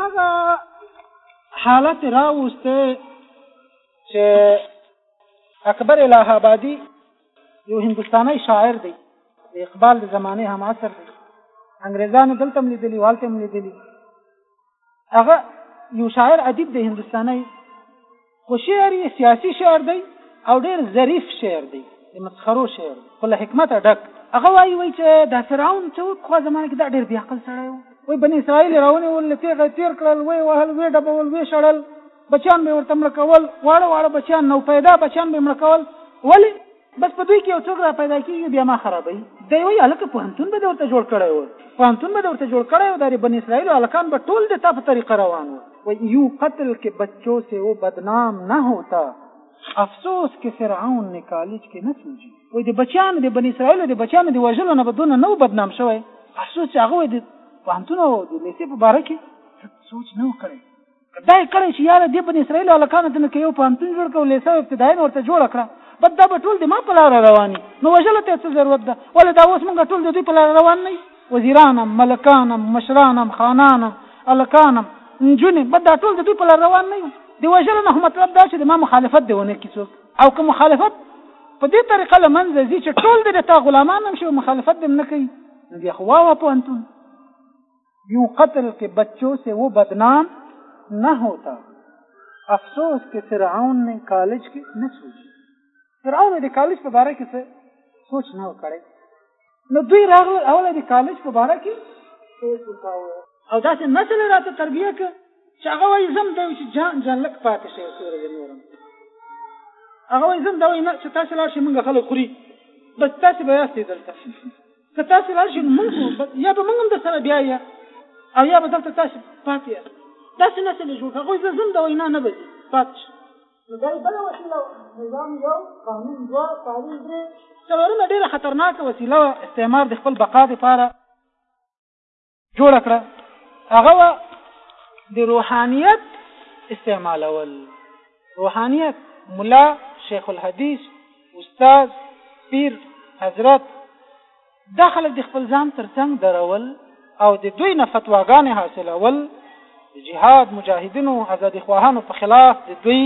هغه حالت یې راوستی چې اکبر الهه آبادي یو هندوستانی شاعر دی د اقبال د زمانې هم عصر دی انګریزانو دلته هم لیدلي هلته هم لیدلي هغه یو شاعر ادیب دی هندوستانی خو شعر یې سیاسي شعر دی او ډېر ظریف شعر دی، د مسخرو شعر دی، خو له حکمته ډک. هغه وايي، وایي چې دا فرعون چې و، پخوا زمانه کې دا ډېر بې عقل سړی و. وایي، بني اسرائیل یې راونیول، له تېغه یې تېر کړل، ویې وهل، ویې ډبول، ویې شړل، بچیان به یې ورته مړه کول، واړه واړه بچیان، نوپیدا بچیان به یې مړه کول. ولې؟ بس په دوی کې یو څوک را پیدا کیږي بیا ما خرابوي. دی وایي هلکه پوهنتون به دې ورته جوړ کړی و پوهنتون به دې ورته جوړ کړی و دا دې بنی اسرایلو هلکان به ټول د تا په طریقه روان و. وایي یو قتل کې بچو سې و بدنام نه هوتا افسوس کې فرعون نې کالج کې نه سوجي. وایي د بچیانو د بنی اسرایلو د بچیانو د وژلو نه به دونه نه و بدنام شوی افسوس چې هغه وایي د پوهنتون او د لیسې په باره کې څه سوچ نه و کړی. دا یې کړی چې یاره دې بني اسرائیلو هلکانو ته مې که یو پوهنتون جوړ کړ او لیسه او ابتدایه مې ورته جوړه کړه بد دا به ټول د ما په لاره رواني نو وژلو ته څه ضرورت ده ولې دا اوس موږ ټول د دوی په لاره روان نه یو وزیرانم ملکانم مشرانم خانانم هلکانم نجونې بد دا ټول د دوی په لاره روان نه یو د وژلو نه مطلب دا چې د ما مخالفت دی ونه کړي څوک او که مخالفت په دې طریقه له منځه ځي چې ټول د تا غلامان هم شي مخالفت دې نه کوي نو بیا خو واوه پوهنتون یو قتل کې بچو سه و بدنام نه ہوتا افسوس کې فرعون نه کالج کې نه سوچي فرعون د کالج په باره کې څه سوچ نه وکړي نو دوی راغله اوله د کالج په باره کې سوچ وکاوه او داسې نسل راته تربیه ک چې هغه وایي زم دی چې جان جان لک پاتې شي سور دې نور هغه وایي زم دا وایي نه چې تاسو لا شي موږ خلک خوري بس تاسو به یاستئ دلته که تاسې لاړ شئ، موږ به یا به موږ هم درسره بیا یې او یا به دلته تاسې پاتې یې. داسې نسل یې جوړ کړ. هغوی زه ځم د وینا نه به ځي، پاتې شي. نو دا یې بله وسیله وه. نظام یو، قانون دوه، تعلیم درې. څلورمه ډېره خطرناکه وسیله وه، استعمار د خپل بقا لپاره. جوړ کړه هغه د روحانيت استعمالول روحانيت ملا شیخ الحدیث استاد پیر حضرت دا خلک د خپل ځان ترڅنګ درول او د دوی نه فتواګانې حاصلول جهاد مجاهدینو ازادي خواهانو په خلاف د دوی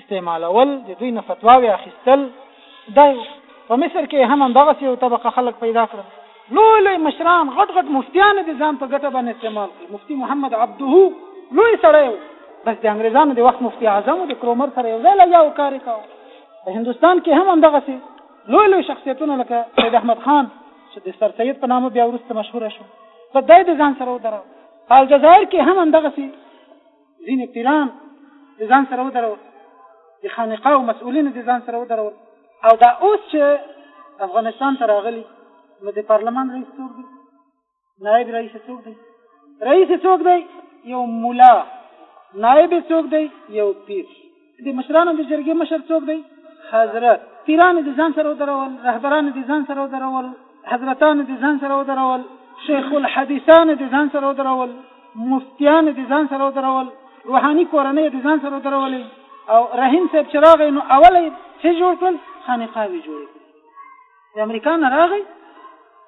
استعمالول د دوی نه فتواوې اخیستل دا په مصر کې هم همدغسې یو طبقه خلک پیدا کړل لوی لوی مشران غټ غټ مفتیان یې د ځان په ګټه باندې استعمال کړل مفتي محمد عبده لوی سړی و بس د انګریزانو د وخت مفتي اعظم د کرومر سره یو ځای لګیا و کار یې کاوه په هندوستان کې هم همدغسې لوی لوی شخصیتونه لکه سید احمد خان چې د سر سید په نامه بیا وروسته مشهور شو په دای د ځان سره ودراو په الجزایر کې هم همدغسې ځینې پیران د ځان سره ودرول د خانقاو مسؤلینو د ځان سره ودرول او دا اوس چې افغانستان ته راغلي نو د پارلمان رئیس څوک دی نایب رئیس څوک دی رئیس څوک دی یو مولا نائب څوک دی یو پیر د مشرانو د جرګې مشر څوک دی حضرت پیران د ځان سره ودرول رهبران د ځان سره ودرول حضرتان د ځان سره ودرول شیخ الحدیثان د ځان سره ودرول مفتیان د ځان سره ودرول روحاني کورنۍ د ځان سره ودرولې او رحیم صاحب چې راغی نو اول یې څه جوړ کړل خانقاوې جوړې کړې د امریکا نه راغی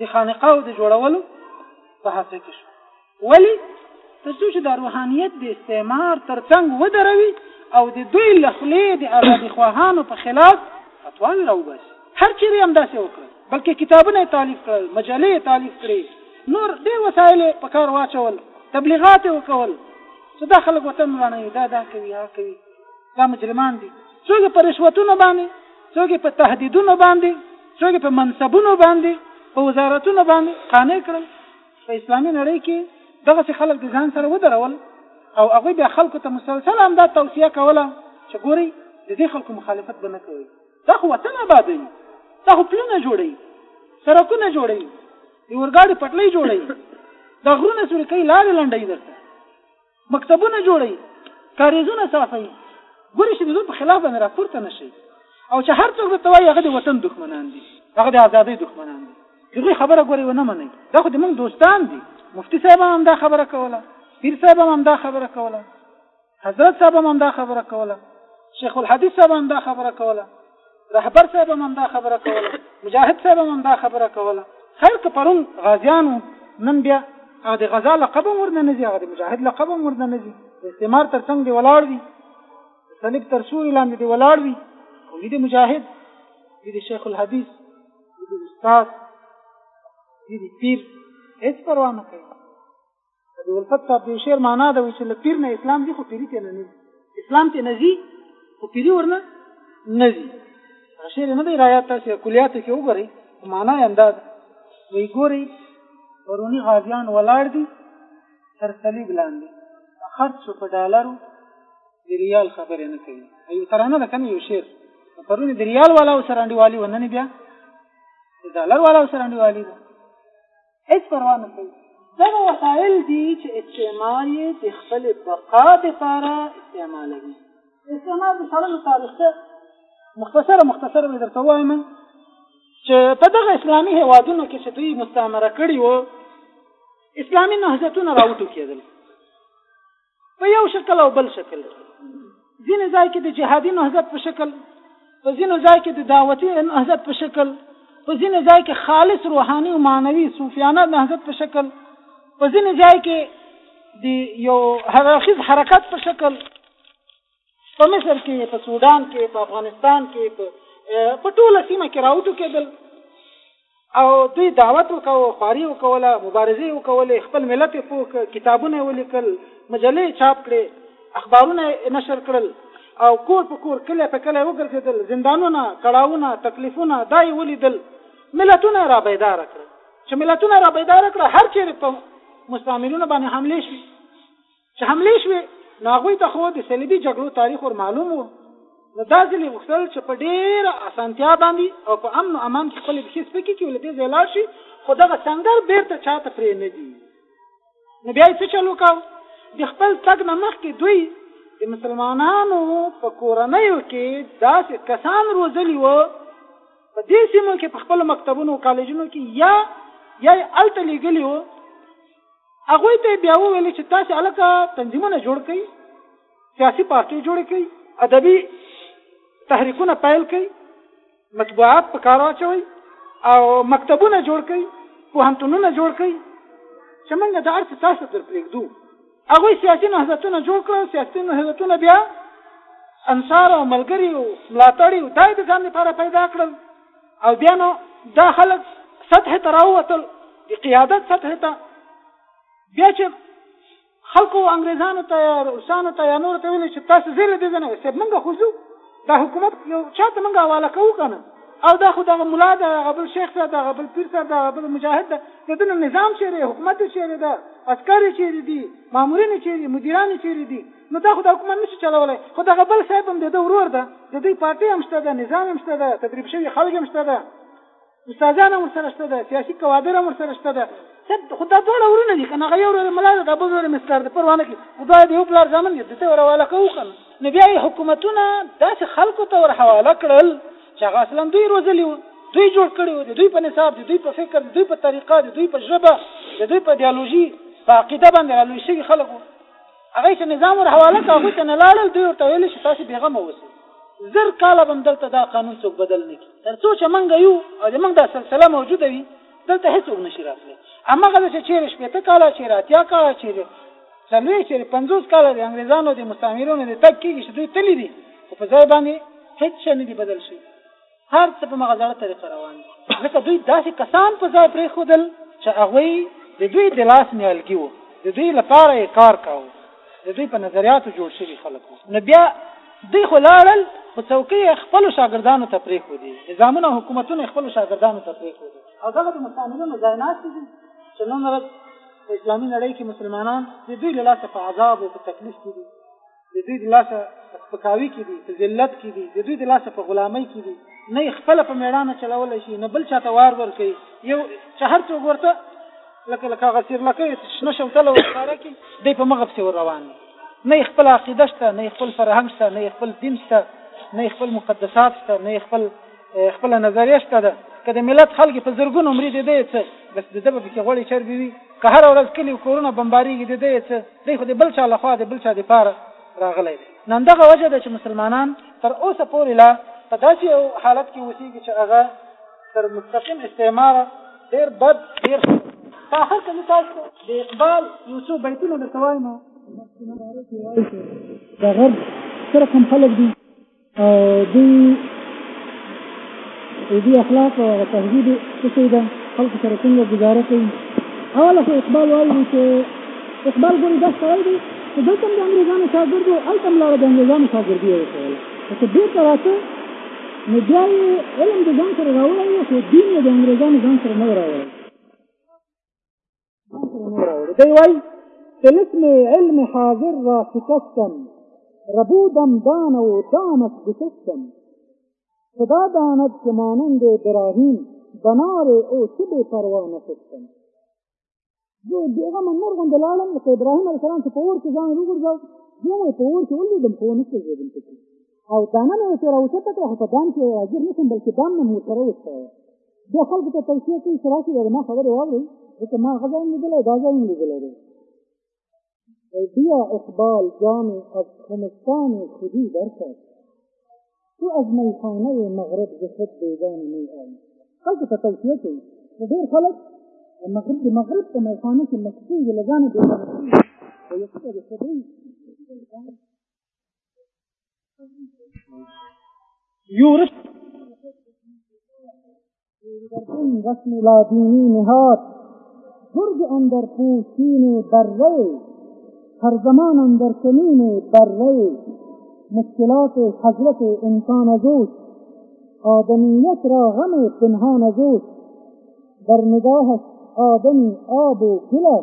د خانقاو د جوړولو په هڅه کې شو ولې؟ تر څو چې دا روحانیت د استعمار تر څنګ ودروي او د دوی له خولې د ازادي خواهانو په خلاف فتواوې راوباسي. هر چېرې یې همداسې وکړل، بلکې کتابونه یې تالیف کړل، مجلې یې تالیف کړې، نور ډېر وسایل یې په کار واچول، تبلیغات یې وکول چې دا خلک وطن ورانوي، دا دا کوي، هغه کوي، دا مجرمان دي. څوک یې په رشوتونو باندې، څوک یې په تهدیدونو باندې، څوک یې په منصبونو باندې، په وزارتونو باندې قانع کړل. په اسلامي نړۍ کې دغسې خلک د ځان سره ودرول او هغوی بیا خلکو ته مسلسل همدا توصیه کوله چې ګورئ د دې خلکو مخالفت به نه کوئ دا خو وطن آبادوي دا خو پلونه جوړوي سرکونه جوړوي د اورګاډي پټلۍ جوړوي د غرونه څورې کوي لارې لنډوي درته مکتبونه جوړي کاریزونه صافي ګوري چې د دوی په خلاف باندې راپورته نشي او چې هر څوک ته وایي هغه د وطن دښمنان دي هغه د ازادۍ دښمنان دي دغه خبره ګوري ونه مني دا خو د موږ دوستان دي مفتی صاحب هم دا خبره کوله پیر صاحب هم دا خبره کوله حضرت صاحب هم دا خبره کوله شیخ الحدیث صاحب هم دا خبره کوله رهبر صاحب هم دا خبره کوله مجاهد صاحب هم دا خبره کوله خیر که پرون غازیانو نن بیا هغه د غزا لقب هم ورنه نه ځي هغه د مجاهد لقب هم ورنه نه ځي د استعمار تر څنګ دی ولاړ وي صلیب تر سوري لاندې دی ولاړ وي او د مجاهد د شیخ الحدیث د استاد د پیر هیڅ پروا نه کوي د الفت صاحب د شعر معنا ده چې له پیر نه اسلام دي خو پیری ته نه نه اسلام ته نه ځي خو پیری ورنه نه ځي شعر نه دی رایا تاسو کلیات کې وګورئ معنا یې انداز وی ګوري پرونی غازیان ولاړ دي تر صلیب لاندې خرج شو په ډالرو د ریال خبرې نه کوي ایو ترانه ده کنه یو شعر پرونی د ریال والا سره انډیوالي وننه بیا د ډالر والا سره انډیوالي ده هېڅ پروا نه کوي. دغه وسایل دي چې استعمار یې د خپلې بقا دپاره استعمالوي. د استعمار د شړلو تاریخ ته مختصره مختصره به درته ووایم چې په دغه اسلامي هېوادونو کې چې دوی مستعمره کړي وو اسلامي نهضتونه راوټوکېدل په یو شکل او بل شکل کې ځینې ځای کې د جهادي نهضت په شکل په ځینو ځای کې د دعوتي نهضت په شکل په ځینو ځای کې خالص روحاني او معنوي صوفیانه نهضت په شکل په ځینو ځای کې د یو هرخیز حرکت په شکل په مصر کې په سودان کې په افغانستان کې په په ټوله سیمه کې راوټو کېدل او دوی دعوت وکاو خواري وکوله مبارزه وکولې خپل ملت پوک کتابونه ولیکل مجلې چاپ کړې اخبارونه نشر کړل او کور په کور کله په کله وګرځیدل زندانونه کړهونه تکلیفونه دای ولیدل ملتونه را بیدار کړ چې ملتونه را بیدار کړ هر چیرې په مستعمرونو باندې حمله شي چې حملې شوې نو هغوی ته خو د صلیبي جګړو تاریخ ور معلوم و، نو دا ځل یې غوښتل چې په ډېره اسانتیا باندې او په امن و امان کې خپلې پښې سپکې کړي او له دې ځایه لاړ شي، خو دغه سنګر بېرته چا ته پرې نه ږدي. نو بیا یې څه چل وکاوه؟ د خپل تګ نه مخکې دوی د مسلمانانو په کورنیو کې داسې کسان روزلي و، په دې سیمو کې په خپلو مکتبونو او کالجونو کې یا یا یې هلته لېږلي و، هغوی ته بیا وویل چې تاسو الکه تنظیمونه جوړ کړئ سیاسي پارټي جوړ کړئ ادبي تحریکونه پیل کړئ مطبوعات په کار واچوئ او مکتبونه جوړ کړئ پوهنتونونه جوړ کړئ چې موږ د ارث تاسو در پرېږدو هغوی سیاسي نهضتونه جوړ کړل سیاسي نهضتونه بیا انصار او ملګري او ملاتړي او دای د ځان لپاره پیدا کړل او بیا نو دا خلک سطح ته راووتل د قیادت سطح ته بیا چې خلکو انګریزانو ته یا روسانو ته یا نور ته ویل چې تاسو زیله دې نه وسه موږ خو ځو دا حکومت یو چاته موږ حواله کوو کنه او دا خو دغه مولا ده هغه بل شیخ ده هغه بل پیر ده هغه بل مجاهد ده د دنیا نظام چیرې حکومت چیرې ده عسکر چیرې دي مامورین چیرې مدیران چیرې دي نو دا خو دا حکومت نشي چلولای خو دغه بل صاحب هم دده ورور ده ددوی پارټي هم شته ده نظام هم شته ده تدریب شوي خلک هم شته ده استادان هم ورسره شته ده سیاسي کوادر هم ورسره شته ده صاحب خو دا دواړه ورونه دي کنه هغه یو ورور ملا ده دا بل ورور مسکار ده پروانه کې خو دا د یو پلار ځامن دي دته ورواله کوو کنه نو بیا یې حکومتونه داسې خلکو ته ور حواله کړل چې هغه اصلا دوی روزلي وو دوی جوړ کړي وو د دوی په نصاب د دوی په فکر د دوی په طریقه د دوی په ژبه د دوی په ایدیالوژي په عقیده باندې رالوی شوي خلک وو هغه چې نظام ور حواله کړ هغه ته نه لاړل دوی ورته ویل چې تاسو بیغمه اوسئ زر کاله بم دلته دا قانون څوک بدل نه کی تر څو چې منګ یو او د منګ دا سلسله موجوده وي دلته هیڅ وګ نشي راتلی اما غل چې چیرې شپې ته کاله چې راتیا کاله چې څلوي چې 50 کاله د انګريزانو د مستعمرونو د تک کېږي چې دوی تللی دي خو په ځای باندې هیڅ شي نه دی بدل شي هر څه په مغه زړه طریقه روان دي ځکه دوی داسې کسان په ځای پرېښودل چې هغوی د دوی د لاس نیالګي وو د دوی لپاره یې کار کاوه د دوی په نظریاتو جوړ شوي خلک وو نو بیا دوی خو لاړل خو څوکۍ یې خپلو شاګردانو ته پرېښودې نظامونه او حکومتونه یې خپلو شاګردانو ته پرېښودې او دغه د مستعمرینو ځایناستي دي چې نن ورځ په اسلامي نړۍ کې مسلمانان د دوی له لاسه په عذاب او په تکلیف کې دي د دوی د لاسه په سپکاوي کې دي په ذلت کې دي د دوی د لاسه په غلامۍ کې دي نه خپل په میړانه چلول شي نه بل چاته وار ور کوي یو چې هر څوک ورته لکه لکه غسیر لکه شنه شوتله وساره کې دی په مغب سي روان نه خپل عقیده شته نه خپل فرهنګ شته نه خپل دین شته نه خپل مقدسات شته نه خپل خپل نظریه شته ده که د ملت خلک په زرګونو مرید دی څه بس د دبه کې غوړي چربي وي که هره ورځ کلي او کورونه بمبارېږي د ده یې څه؟ دی خو د بل چا لخوا د بل چا دپاره راغلی دی. نو همدغه وجه ده چې مسلمانان تر اوسه پورې لا په داسې یو حالت کې اوسېږي چې هغه تر مستقیم استعماره ډېر بد ډېر په آخر کې زه تاسو ته د اقبال یو څو بیتونه درته وایم د غرب څه رقم خلک دي او دوی دوی اخلاق او تهذیب څه شي ده خلکو سره څنګه ګزاره کوي اوله خو اقبال وایي چې اقبال ګوري دا سړی دی چې دلته هم د انګرېزانو شاګرد و هلته هم لاړه د انګرېزانو شاګردي یې وکوله چې بېرته راته نو بیا یې علم د ځان سره راوړی و خو دین یې د انګرېزانو ځان سره نه و راوړی دی وای تلسم علم حاضر را شکستم ربودم دان و دامت گسستم خدا داند که مانند ابراهیم بنار او چه بی پروا نشستم زه دغه منور غوندې لاړم لکه ابراهیم علیه السلام چې په اور کې ځان وګرځاو زه مې په اور کې ولیدم په ونه کې زیږېدم پکې او دانه مې ورسره اوچته کړه خو په دام کې حاضر نه شم بلکې دام نه مې ورسره وسته بیا خلکو ته توصیه کوي چې راشي د ما خبرې واورئ ځکه ما هغه ځای هم لیدلی دا ځای هم لیدلی دی بیا اقبال جان از خمستان خودی درکرد تو از میخانه مغرب ز خود بیگانه می آیی خلکو ته توصیه کوي نو ډېر خلک مغرب د مغرب په میخانه کې مسکین دي له ځانه بېګانه کوي او یو څه د خبرې یورش رسم لادینی نهاد گرگ اندر پوشین بره هر زمان اندر کمین بره مشکلات حضرت انسان از آدمیت را غم پنهان از در نگاهش آدمی آب و گل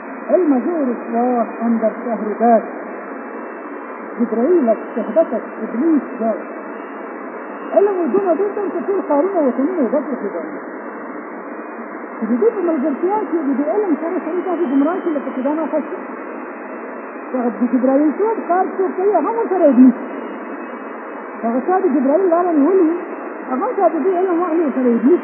أي مزور الصلاة عند الشهر ذاك جبرائيل استهدفت إبليس ذاك علم الجمعة دي كان كتير قارنة وتنينة وبطل في دعوة چې د دې په ملګرتیا کې د دې علم سره سره تاسو ګمراه شئ لکه چې دا نه خاص هغه د جبرائیل څوک کار څوک کوي هغه مو سره ابلیس هغه چا د جبرائیل لاره نیولې هغه چا د دې علم وحلې سره ابلیس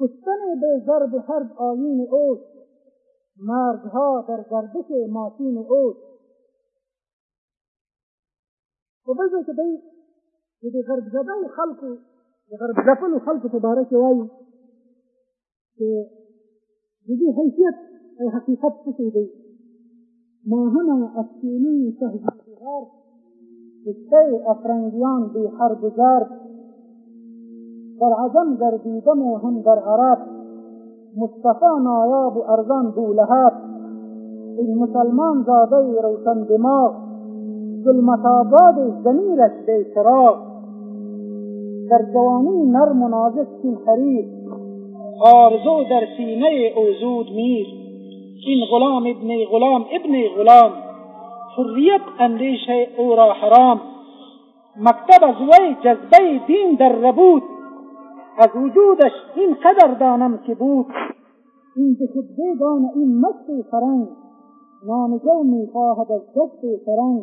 کشتن به ضرب حرب آیین اوس مرگها در گردش ماشین اوس په بل ځای کې دی چې د غرب ژبو خلکو د غرب ځپلو خلکو په باره کې وایي چې د دې حیثیت او حقیقت څه شی دی ما هما افسوني تهدید غار استو افرنګیان بی حرب زار در عجم گردیدم و هم در عرب مصطفی نایاب و ارزان بولهب این مسلمان زاده روشن دماغ ظلمت آباد ضمیرش به چراغ در جوانی نرم و نازک سین خرید آرزو در سینه او زود میر این غلام ابن غلام ابن غلام حریت اندیشه او را حرام مکتب از وی جذبه دین در ربود از وجودش این قدر دانم که بود این به دان این مست فرنگ نام جو خواهد از دست فرنگ